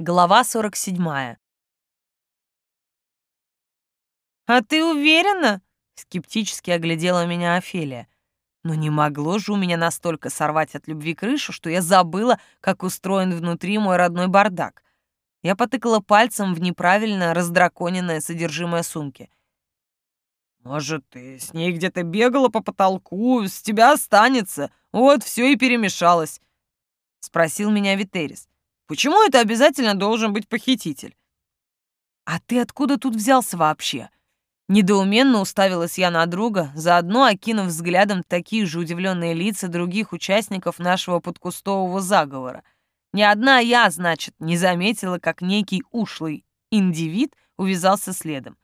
Глава 47. «А ты уверена?» — скептически оглядела меня Офелия. Но не могло же у меня настолько сорвать от любви крышу, что я забыла, как устроен внутри мой родной бардак. Я потыкала пальцем в неправильно раздраконенное содержимое сумки. «Может, ты с ней где-то бегала по потолку, с тебя останется, вот все и перемешалось», — спросил меня Витерис. Почему это обязательно должен быть похититель? А ты откуда тут взялся вообще? Недоуменно уставилась я на друга, заодно окинув взглядом такие же удивленные лица других участников нашего подкустового заговора. Ни одна я, значит, не заметила, как некий ушлый индивид увязался следом.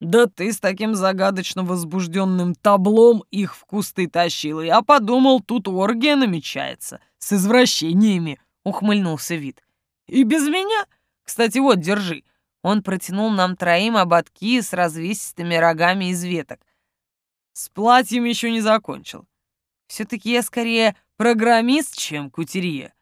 «Да ты с таким загадочно возбужденным таблом их в кусты тащила. Я подумал, тут оргия намечается, с извращениями», ухмыльнулся вид. «И без меня? Кстати, вот, держи». Он протянул нам троим ободки с развесистыми рогами из веток. С платьем еще не закончил. Все-таки я скорее программист, чем кутерье.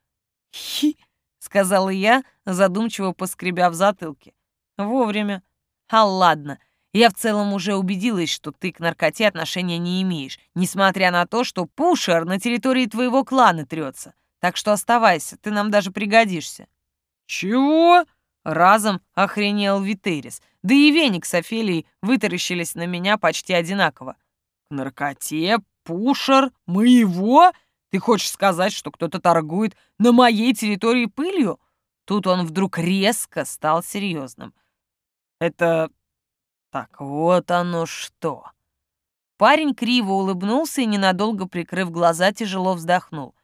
«Хи!» — сказала я, задумчиво поскребя в затылке. «Вовремя. А ладно, я в целом уже убедилась, что ты к наркоте отношения не имеешь, несмотря на то, что Пушер на территории твоего клана трется. Так что оставайся, ты нам даже пригодишься». «Чего?» — разом охренел Витерис. Да и Веник с Офелией вытаращились на меня почти одинаково. «К наркоте? Пушер? Моего? Ты хочешь сказать, что кто-то торгует на моей территории пылью?» Тут он вдруг резко стал серьезным. «Это... так вот оно что!» Парень криво улыбнулся и, ненадолго прикрыв глаза, тяжело вздохнул.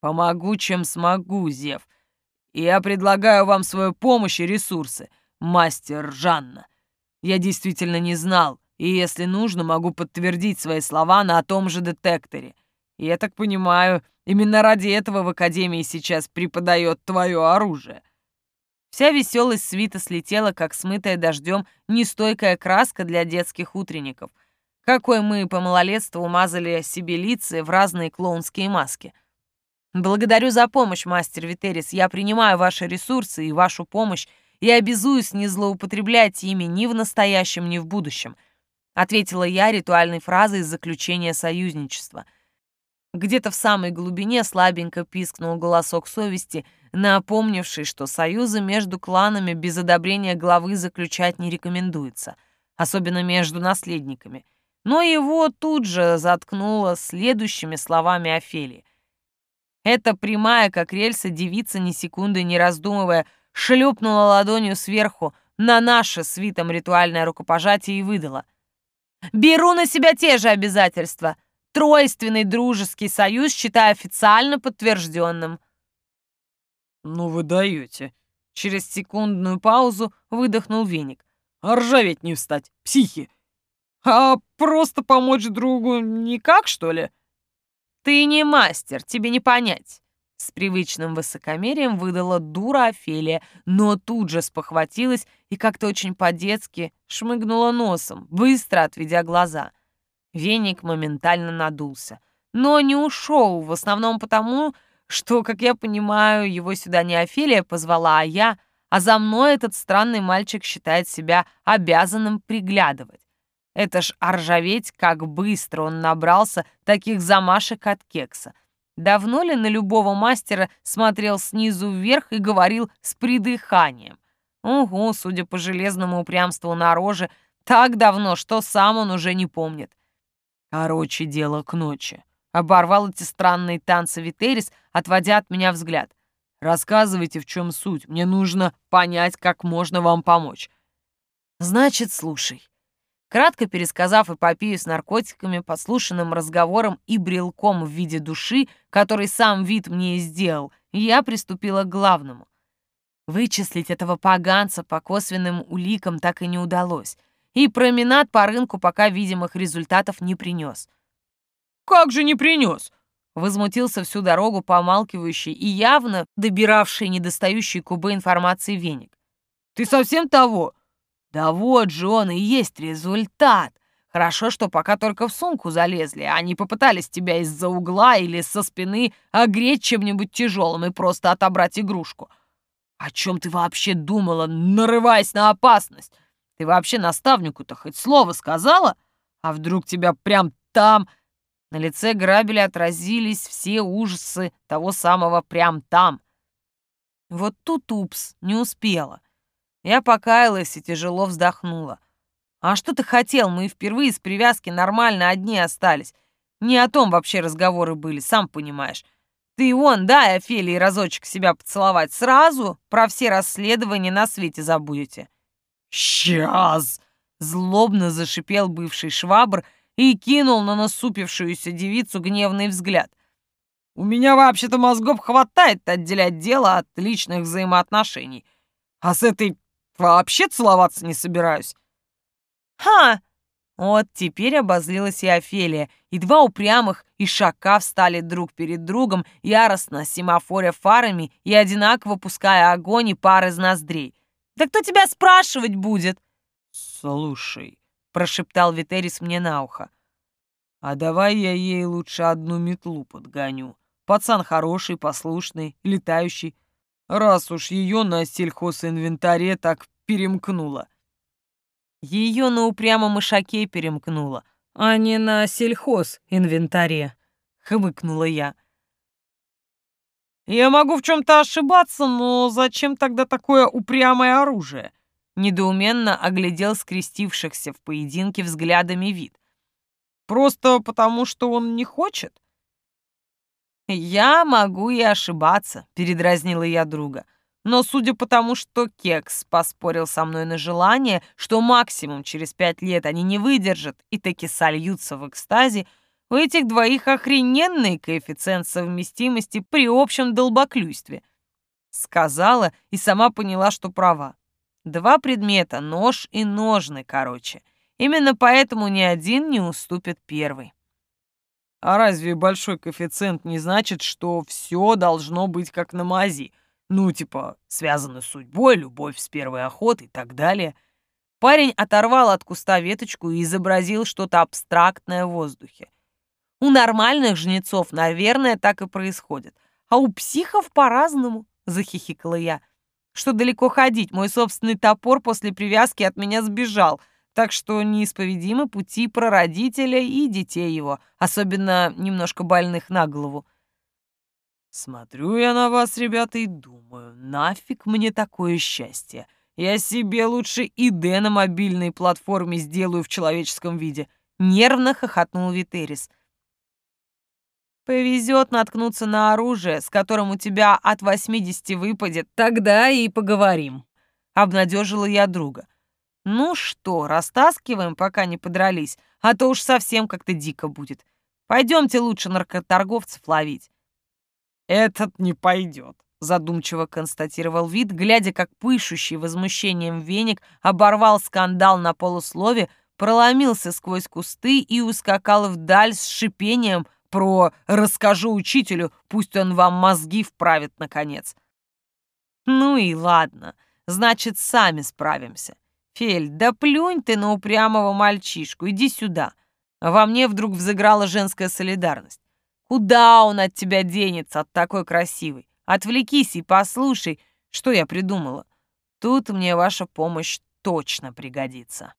Помогу, чем смогу, Зев. Я предлагаю вам свою помощь и ресурсы, мастер Жанна. Я действительно не знал, и если нужно, могу подтвердить свои слова на том же детекторе. Я так понимаю, именно ради этого в Академии сейчас преподает твое оружие. Вся веселость свита слетела, как смытая дождем нестойкая краска для детских утренников, какой мы по малолетству умазали себе лица в разные клоунские маски — Благодарю за помощь, мастер Витерис. Я принимаю ваши ресурсы и вашу помощь и обязуюсь не злоупотреблять ими ни в настоящем, ни в будущем», ответила я ритуальной фразой из заключения союзничества. Где-то в самой глубине слабенько пискнул голосок совести, напомнивший, что союзы между кланами без одобрения главы заключать не рекомендуется, особенно между наследниками. Но его тут же заткнуло следующими словами Офелии. Эта прямая, как рельса, девица, ни секунды не раздумывая, шлепнула ладонью сверху на наше свитом ритуальное рукопожатие и выдала. «Беру на себя те же обязательства. Тройственный дружеский союз считаю официально подтвержденным». «Ну вы даете!» Через секундную паузу выдохнул веник. «А ржаветь не встать, психи! А просто помочь другу никак, что ли?» «Ты не мастер, тебе не понять!» С привычным высокомерием выдала дура Офелия, но тут же спохватилась и как-то очень по-детски шмыгнула носом, быстро отведя глаза. Веник моментально надулся, но не ушел, в основном потому, что, как я понимаю, его сюда не Офелия позвала, а я, а за мной этот странный мальчик считает себя обязанным приглядывать. Это ж оржаветь, как быстро он набрался таких замашек от кекса. Давно ли на любого мастера смотрел снизу вверх и говорил с придыханием? Угу, судя по железному упрямству на роже, так давно, что сам он уже не помнит. Короче, дело к ночи. Оборвал эти странные танцы Витерис, отводя от меня взгляд. Рассказывайте, в чем суть. Мне нужно понять, как можно вам помочь. Значит, слушай. Кратко пересказав эпопею с наркотиками, послушанным разговором и брелком в виде души, который сам вид мне и сделал, я приступила к главному. Вычислить этого поганца по косвенным уликам так и не удалось, и променад по рынку пока видимых результатов не принес. «Как же не принес?» Возмутился всю дорогу помалкивающий и явно добиравший недостающий кубы информации веник. «Ты совсем того? Да вот же он и есть результат. Хорошо, что пока только в сумку залезли, а не попытались тебя из-за угла или со спины огреть чем-нибудь тяжелым и просто отобрать игрушку. О чем ты вообще думала, нарываясь на опасность? Ты вообще наставнику-то хоть слово сказала? А вдруг тебя прям там...» На лице грабеля отразились все ужасы того самого прям там. Вот тут упс, не успела. Я покаялась и тяжело вздохнула. А что ты хотел? Мы впервые с привязки нормально одни остались. Не о том вообще разговоры были, сам понимаешь. Ты вон, дай Офелии разочек себя поцеловать. Сразу про все расследования на свете забудете. «Сейчас!» — злобно зашипел бывший швабр и кинул на насупившуюся девицу гневный взгляд. «У меня вообще-то мозгов хватает отделять дело от личных взаимоотношений. А с этой вообще целоваться не собираюсь». «Ха!» Вот теперь обозлилась и Офелия, и два упрямых ишака встали друг перед другом, яростно семафоря фарами и одинаково пуская огонь и пар из ноздрей. «Да кто тебя спрашивать будет?» «Слушай», — прошептал Витерис мне на ухо, «а давай я ей лучше одну метлу подгоню. Пацан хороший, послушный, летающий, раз уж ее на сельхозинвентаре так перемкнуло». Ее на упрямом ишаке перемкнуло, а не на сельхоз-инвентаре, хмыкнула я. Я могу в чем-то ошибаться, но зачем тогда такое упрямое оружие? Недоуменно оглядел скрестившихся в поединке взглядами вид. Просто потому, что он не хочет? Я могу и ошибаться, передразнила я друга. Но судя по тому, что Кекс поспорил со мной на желание, что максимум через пять лет они не выдержат и таки сольются в экстазе, у этих двоих охрененный коэффициент совместимости при общем долбоклюйстве. Сказала и сама поняла, что права. Два предмета, нож и ножны, короче. Именно поэтому ни один не уступит первый. А разве большой коэффициент не значит, что все должно быть как на мази — ну, типа, связаны с судьбой, любовь с первой охоты и так далее. Парень оторвал от куста веточку и изобразил что-то абстрактное в воздухе. У нормальных жнецов, наверное, так и происходит. А у психов по-разному, захихикала я. Что далеко ходить, мой собственный топор после привязки от меня сбежал, так что неисповедимы пути прародителя и детей его, особенно немножко больных на голову. Смотрю я на вас, ребята, и думаю, нафиг мне такое счастье. Я себе лучше ИД на мобильной платформе сделаю в человеческом виде. Нервно хохотнул Витерис. Повезет наткнуться на оружие, с которым у тебя от 80 выпадет, тогда и поговорим. Обнадежила я друга. Ну что, растаскиваем, пока не подрались, а то уж совсем как-то дико будет. Пойдемте лучше наркоторговцев ловить. «Этот не пойдет», — задумчиво констатировал вид, глядя, как пышущий возмущением веник оборвал скандал на полуслове, проломился сквозь кусты и ускакал вдаль с шипением про «расскажу учителю, пусть он вам мозги вправит, наконец». «Ну и ладно, значит, сами справимся. Фель, да плюнь ты на упрямого мальчишку, иди сюда». Во мне вдруг взыграла женская солидарность. Куда он от тебя денется, от такой красивой? Отвлекись и послушай, что я придумала. Тут мне ваша помощь точно пригодится.